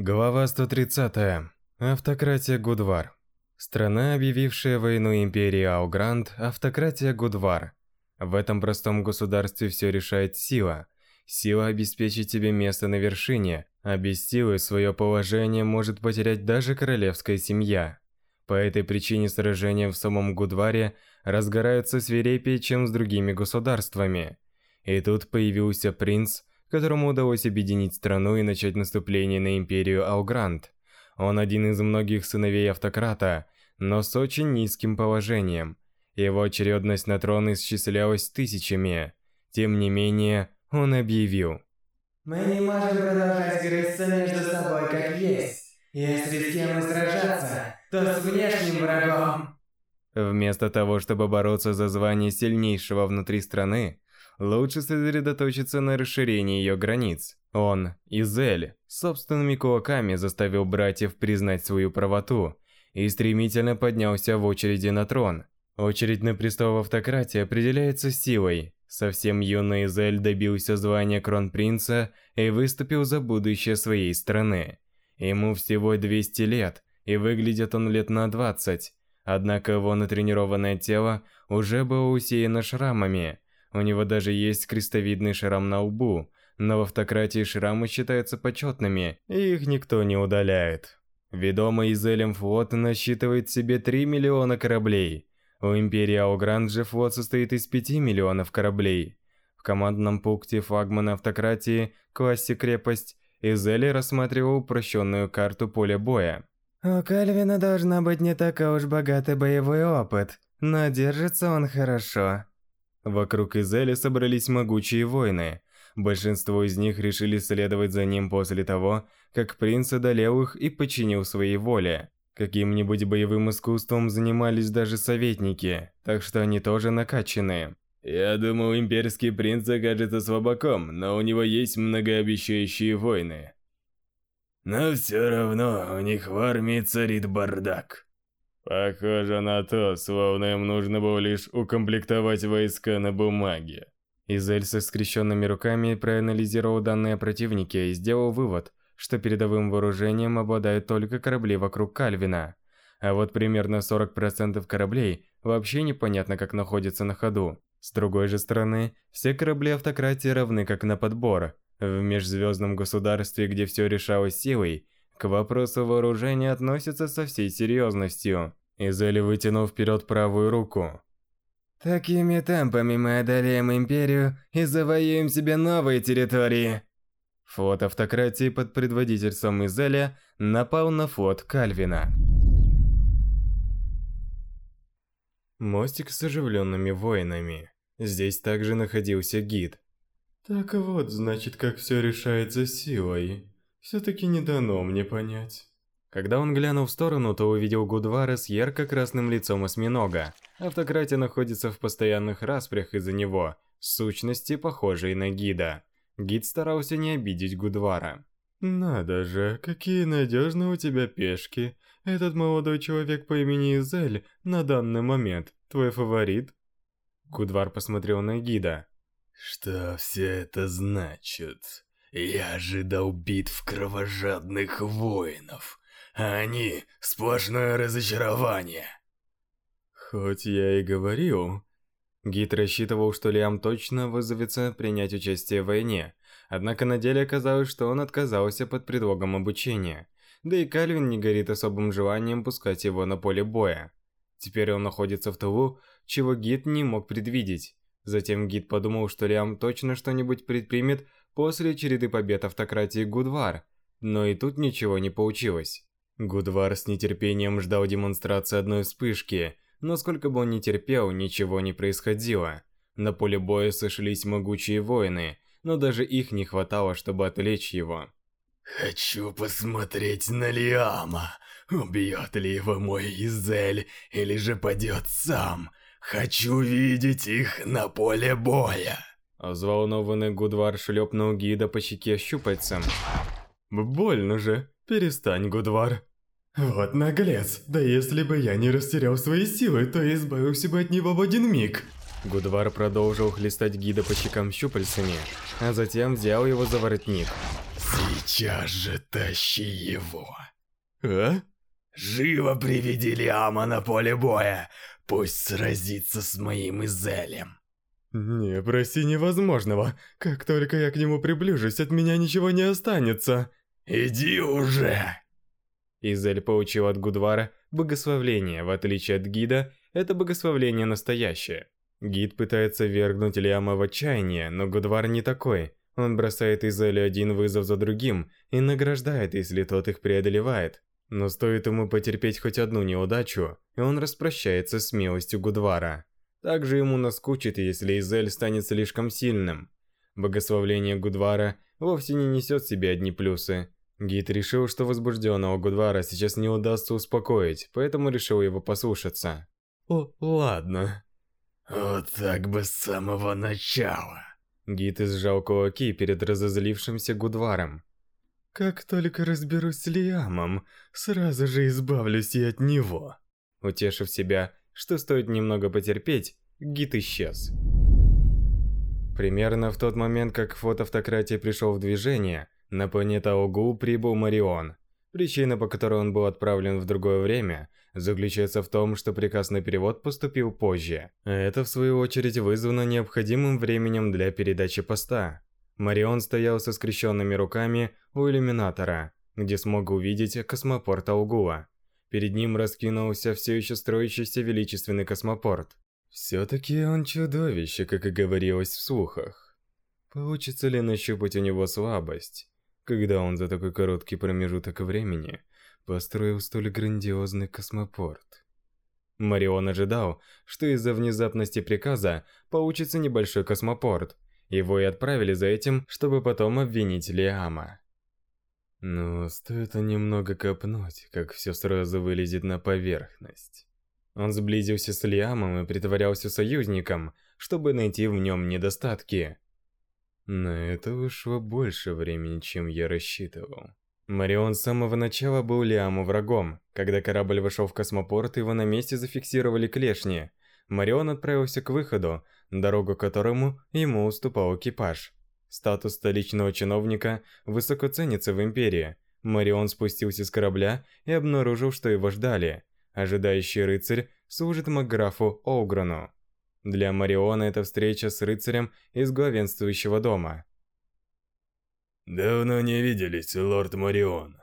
Глава 130. Автократия Гудвар. Страна, объявившая войну империи Аугранд, автократия Гудвар. В этом простом государстве все решает сила. Сила обеспечит тебе место на вершине, а без силы свое положение может потерять даже королевская семья. По этой причине сражения в самом Гудваре разгораются свирепее, чем с другими государствами. И тут появился принц, которому удалось объединить страну и начать наступление на империю Аугрант. Он один из многих сыновей автократа, но с очень низким положением. Его очередность на трон исчислялась тысячами. Тем не менее, он объявил. «Мы не можем продолжать грызться между собой как есть. Если с кем и сражаться, то с внешним врагом». Вместо того, чтобы бороться за звание сильнейшего внутри страны, лучше сосредоточиться на расширении ее границ. Он, Изель, собственными кулаками заставил братьев признать свою правоту и стремительно поднялся в очереди на трон. Очередь на престол автократии определяется силой. Совсем юный Изель добился звания кронпринца и выступил за будущее своей страны. Ему всего 200 лет, и выглядит он лет на 20. Однако его натренированное тело уже было усеяно шрамами, у него даже есть крестовидный шрам на лбу, но в автократии шрамы считаются почетными, и их никто не удаляет. Ведомый Изелем флот насчитывает себе 3 миллиона кораблей. У Империи Аугранд же флот состоит из 5 миллионов кораблей. В командном пункте флагмана автократии, классе крепость, Изели рассматривал упрощенную карту поля боя. У Кальвина должна быть не такой уж богатый боевой опыт, но держится он хорошо. Вокруг Изели собрались могучие воины. Большинство из них решили следовать за ним после того, как принц одолел их и подчинил своей воле. Каким-нибудь боевым искусством занимались даже советники, так что они тоже накачанные. Я думал, имперский принц окажется слабаком, но у него есть многообещающие войны. Но все равно у них в армии царит бардак. Похоже на то, словно им нужно было лишь укомплектовать войска на бумаге. Изель со скрещенными руками проанализировал данные о противнике и сделал вывод, что передовым вооружением обладают только корабли вокруг Кальвина. А вот примерно 40% кораблей вообще непонятно как находятся на ходу. С другой же стороны, все корабли автократии равны как на подбор. В межзвездном государстве, где все решалось силой, к вопросу вооружения относятся со всей серьезностью. Изели вытянул вперед правую руку. Такими темпами мы одолеем Империю и завоюем себе новые территории. Флот автократии под предводительством Изеля напал на флот Кальвина. Мостик с оживленными воинами. Здесь также находился гид. Так вот, значит, как все решается силой. Все-таки не дано мне понять. Когда он глянул в сторону, то увидел Гудвара с ярко-красным лицом осьминога. Автократия находится в постоянных распрях из-за него, сущности похожей на гида. Гид старался не обидеть Гудвара. «Надо же, какие надежные у тебя пешки. Этот молодой человек по имени Изель на данный момент твой фаворит?» Гудвар посмотрел на гида. «Что все это значит? Я ожидал битв кровожадных воинов, а они – сплошное разочарование». Хоть я и говорил... Гид рассчитывал, что Лиам точно вызовется принять участие в войне, однако на деле оказалось, что он отказался под предлогом обучения. Да и Кальвин не горит особым желанием пускать его на поле боя. Теперь он находится в тылу, чего гид не мог предвидеть. Затем гид подумал, что Лиам точно что-нибудь предпримет после череды побед автократии Гудвар, но и тут ничего не получилось. Гудвар с нетерпением ждал демонстрации одной вспышки, но сколько бы он ни терпел, ничего не происходило. На поле боя сошлись могучие воины, но даже их не хватало, чтобы отвлечь его. «Хочу посмотреть на Лиама. Убьет ли его мой Изель, или же падет сам. Хочу видеть их на поле боя». Взволнованный Гудвар шлепнул гида по щеке щупальцем. «Больно же. Перестань, Гудвар». «Вот наглец. Да если бы я не растерял свои силы, то избавился бы от него в один миг». Гудвар продолжил хлестать гида по щекам щупальцами, а затем взял его за воротник. Сейчас же тащи его. А? Живо приведи Лиама на поле боя. Пусть сразится с моим Изелем. Не, проси невозможного. Как только я к нему приближусь, от меня ничего не останется. Иди уже. Изель получил от Гудвара богословление, в отличие от гида, это богословление настоящее. Гид пытается вергнуть Лиама в отчаяние, но Гудвар не такой. Он бросает Изелю один вызов за другим и награждает, если тот их преодолевает. Но стоит ему потерпеть хоть одну неудачу, и он распрощается с милостью Гудвара. Также ему наскучит, если Изель станет слишком сильным. Богословление Гудвара вовсе не несет в себе одни плюсы. Гид решил, что возбужденного Гудвара сейчас не удастся успокоить, поэтому решил его послушаться. О, ладно. Вот так бы с самого начала. Гид изжал кулаки перед разозлившимся Гудваром. Как только разберусь с Лиамом, сразу же избавлюсь и от него. Утешив себя, что стоит немного потерпеть, гид исчез. Примерно в тот момент, как флот автократии пришел в движение, на планету Огу прибыл Марион. Причина, по которой он был отправлен в другое время, заключается в том, что приказ на перевод поступил позже. Это, в свою очередь, вызвано необходимым временем для передачи поста. Марион стоял со скрещенными руками у иллюминатора, где смог увидеть космопорт Алгула. Перед ним раскинулся все еще строящийся величественный космопорт. Все-таки он чудовище, как и говорилось в слухах. Получится ли нащупать у него слабость, когда он за такой короткий промежуток времени построил столь грандиозный космопорт? Марион ожидал, что из-за внезапности приказа получится небольшой космопорт. Его и отправили за этим, чтобы потом обвинить Лиама. Но стоит немного копнуть, как все сразу вылезет на поверхность. Он сблизился с Лиамом и притворялся союзником, чтобы найти в нем недостатки. На это ушло больше времени, чем я рассчитывал. Марион с самого начала был Лиаму врагом. Когда корабль вошел в космопорт, его на месте зафиксировали клешни. Марион отправился к выходу, дорогу к которому ему уступал экипаж. Статус столичного чиновника высоко ценится в Империи. Марион спустился с корабля и обнаружил, что его ждали. Ожидающий рыцарь служит Макграфу Оугрону. Для Мариона это встреча с рыцарем из главенствующего дома. Давно не виделись, лорд Марион.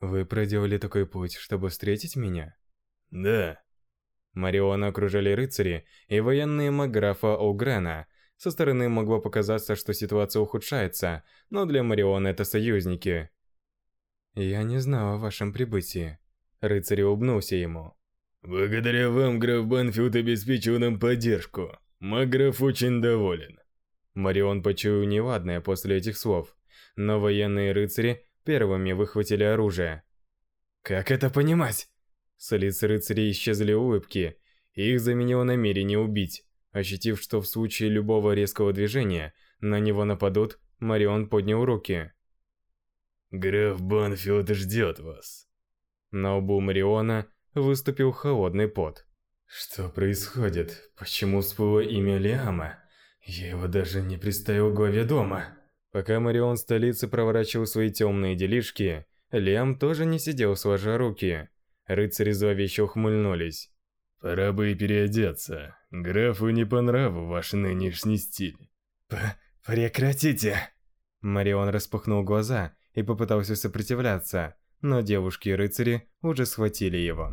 Вы проделали такой путь, чтобы встретить меня? Да. Мариона окружали рыцари и военные Макграфа Оугрена, со стороны могло показаться, что ситуация ухудшается, но для Мариона это союзники. «Я не знал о вашем прибытии». Рыцарь улыбнулся ему. «Благодаря вам граф Банфилд обеспечил нам поддержку. Маграф очень доволен». Марион почуял неладное после этих слов, но военные рыцари первыми выхватили оружие. «Как это понимать?» С лиц рыцарей исчезли улыбки, и их заменило намерение убить. Ощутив, что в случае любого резкого движения на него нападут, Марион поднял руки. «Граф Банфилд ждет вас». На лбу Мариона выступил холодный пот. «Что происходит? Почему всплыло имя Лиама? Я его даже не представил главе дома». Пока Марион в столице проворачивал свои темные делишки, Лиам тоже не сидел сложа руки. Рыцари зловеще ухмыльнулись. Пора бы и переодеться. Графу не по нраву ваш нынешний стиль. П Прекратите! Марион распахнул глаза и попытался сопротивляться, но девушки и рыцари уже схватили его.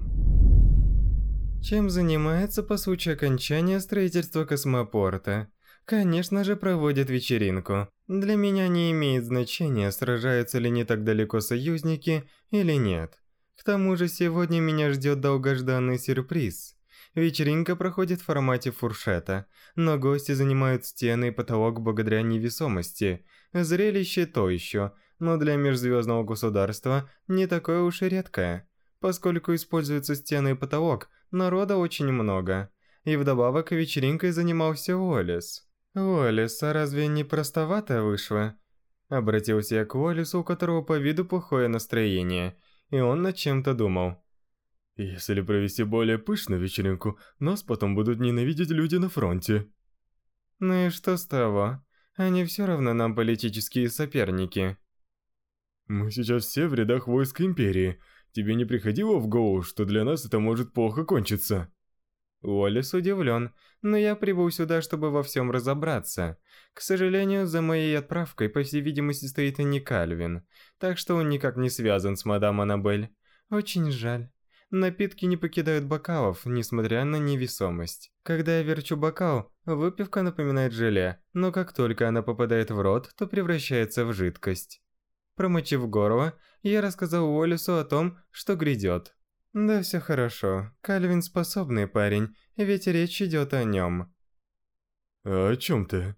Чем занимается по случаю окончания строительства космопорта? Конечно же, проводит вечеринку. Для меня не имеет значения, сражаются ли не так далеко союзники или нет. К тому же сегодня меня ждет долгожданный сюрприз. Вечеринка проходит в формате фуршета, но гости занимают стены и потолок благодаря невесомости. Зрелище то еще, но для межзвездного государства не такое уж и редкое. Поскольку используются стены и потолок, народа очень много. И вдобавок вечеринкой занимался Уоллес. «Уоллес, а разве не простовато вышло?» Обратился я к Уоллесу, у которого по виду плохое настроение, и он над чем-то думал. Если провести более пышную вечеринку, нас потом будут ненавидеть люди на фронте. Ну и что с того? Они все равно нам политические соперники. Мы сейчас все в рядах войск Империи. Тебе не приходило в голову, что для нас это может плохо кончиться? Уоллес удивлен, но я прибыл сюда, чтобы во всем разобраться. К сожалению, за моей отправкой, по всей видимости, стоит не Кальвин, так что он никак не связан с мадам Аннабель. Очень жаль. Напитки не покидают бокалов, несмотря на невесомость. Когда я верчу бокал, выпивка напоминает желе, но как только она попадает в рот, то превращается в жидкость. Промочив горло, я рассказал Уоллесу о том, что грядет. Да все хорошо, Кальвин способный парень, ведь речь идет о нем. А о чем ты?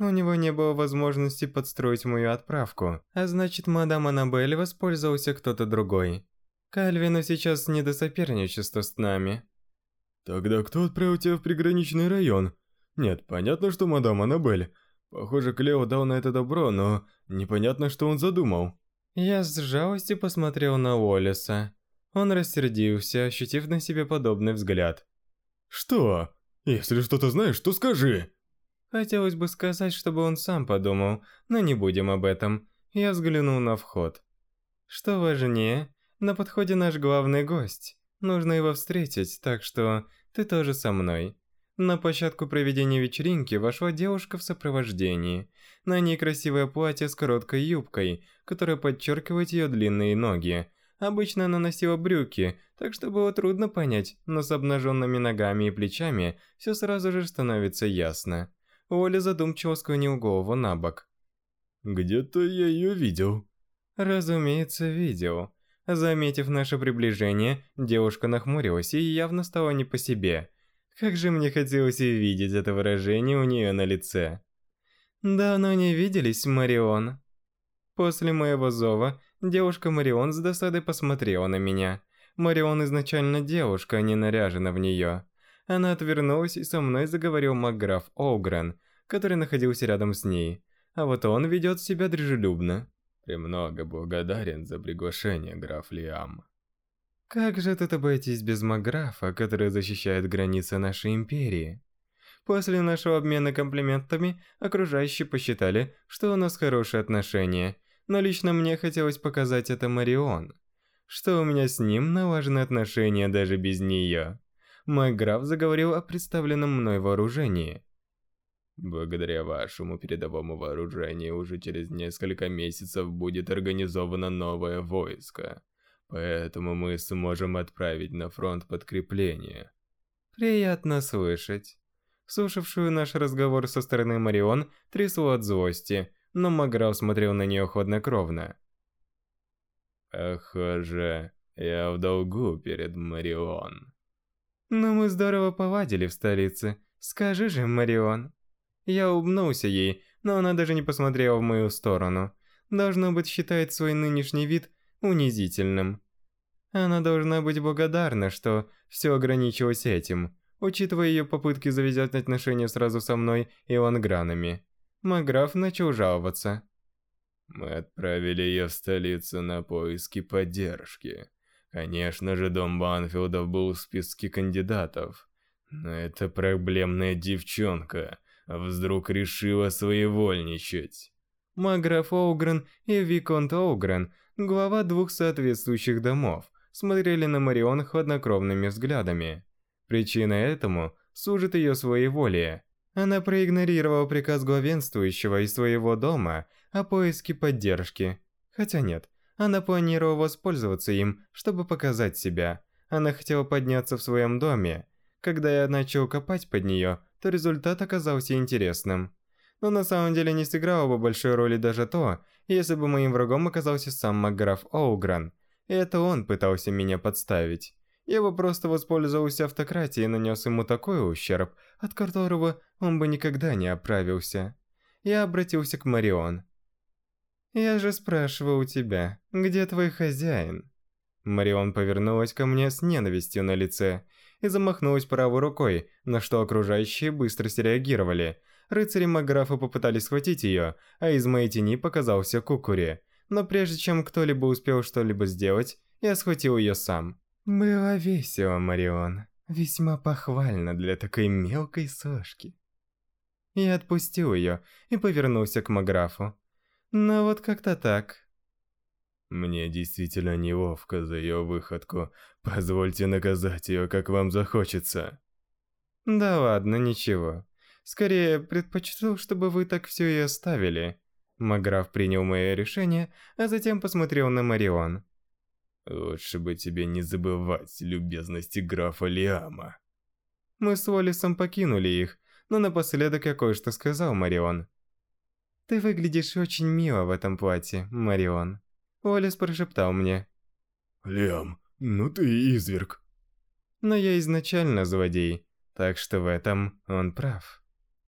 У него не было возможности подстроить мою отправку, а значит, мадам Аннабель воспользовался кто-то другой. Кальвину сейчас не до соперничества с нами. Тогда кто отправил тебя в приграничный район? Нет, понятно, что мадам Аннабель. Похоже, Клео дал на это добро, но непонятно, что он задумал. Я с жалостью посмотрел на Уоллеса. Он рассердился, ощутив на себе подобный взгляд. Что? Если что-то знаешь, то скажи. Хотелось бы сказать, чтобы он сам подумал, но не будем об этом. Я взглянул на вход. Что важнее, на подходе наш главный гость. Нужно его встретить, так что ты тоже со мной. На площадку проведения вечеринки вошла девушка в сопровождении. На ней красивое платье с короткой юбкой, которое подчеркивает ее длинные ноги. Обычно она носила брюки, так что было трудно понять, но с обнаженными ногами и плечами все сразу же становится ясно. Оля задумчиво склонил голову на бок. «Где-то я ее видел». «Разумеется, видел». Заметив наше приближение, девушка нахмурилась и явно стала не по себе. Как же мне хотелось и видеть это выражение у нее на лице. «Давно не виделись, Марион». После моего зова, девушка Марион с досадой посмотрела на меня. Марион изначально девушка, а не наряжена в нее. Она отвернулась и со мной заговорил Макграф Оугрен, который находился рядом с ней. А вот он ведет себя дружелюбно. «Премного благодарен за приглашение, граф Лиам». «Как же тут обойтись без Маграфа, который защищает границы нашей империи?» После нашего обмена комплиментами, окружающие посчитали, что у нас хорошие отношения, но лично мне хотелось показать это Марион, что у меня с ним налажены отношения даже без нее. Мой граф заговорил о представленном мной вооружении – Благодаря вашему передовому вооружению уже через несколько месяцев будет организовано новое войско. Поэтому мы сможем отправить на фронт подкрепление. Приятно слышать. Слушавшую наш разговор со стороны Марион трясло от злости, но Маграу смотрел на нее хладнокровно. Похоже, я в долгу перед Марион. Но мы здорово повадили в столице. Скажи же, Марион. Я улыбнулся ей, но она даже не посмотрела в мою сторону. Должно быть, считает свой нынешний вид унизительным. Она должна быть благодарна, что все ограничилось этим, учитывая ее попытки завязать отношения сразу со мной и Лангранами. Маграф начал жаловаться. Мы отправили ее в столицу на поиски поддержки. Конечно же, дом Банфилдов был в списке кандидатов. Но это проблемная девчонка, вдруг решила своевольничать. Маграф Оугрен и Виконт Оугрен, глава двух соответствующих домов, смотрели на Марион хладнокровными взглядами. Причина этому служит ее своеволие. Она проигнорировала приказ главенствующего из своего дома о поиске поддержки. Хотя нет, она планировала воспользоваться им, чтобы показать себя. Она хотела подняться в своем доме. Когда я начал копать под нее, то результат оказался интересным. Но на самом деле не сыграло бы большой роли даже то, если бы моим врагом оказался сам Макграф Оугран. И это он пытался меня подставить. Я бы просто воспользовался автократией и нанес ему такой ущерб, от которого он бы никогда не оправился. Я обратился к Марион. «Я же спрашивал у тебя, где твой хозяин?» Марион повернулась ко мне с ненавистью на лице и замахнулась правой рукой, на что окружающие быстро среагировали. Рыцари Маграфа попытались схватить ее, а из моей тени показался Кукури. Но прежде чем кто-либо успел что-либо сделать, я схватил ее сам. Было весело, Марион. Весьма похвально для такой мелкой сошки. Я отпустил ее и повернулся к Маграфу. Но вот как-то так. Мне действительно неловко за ее выходку. Позвольте наказать ее, как вам захочется. Да ладно, ничего. Скорее, предпочту, чтобы вы так все и оставили. Маграф принял мое решение, а затем посмотрел на Марион. Лучше бы тебе не забывать любезности графа Лиама. Мы с Уоллесом покинули их, но напоследок я кое-что сказал Марион. Ты выглядишь очень мило в этом платье, Марион. Уоллес прошептал мне. Лиам, ну ты изверг. Но я изначально злодей, так что в этом он прав.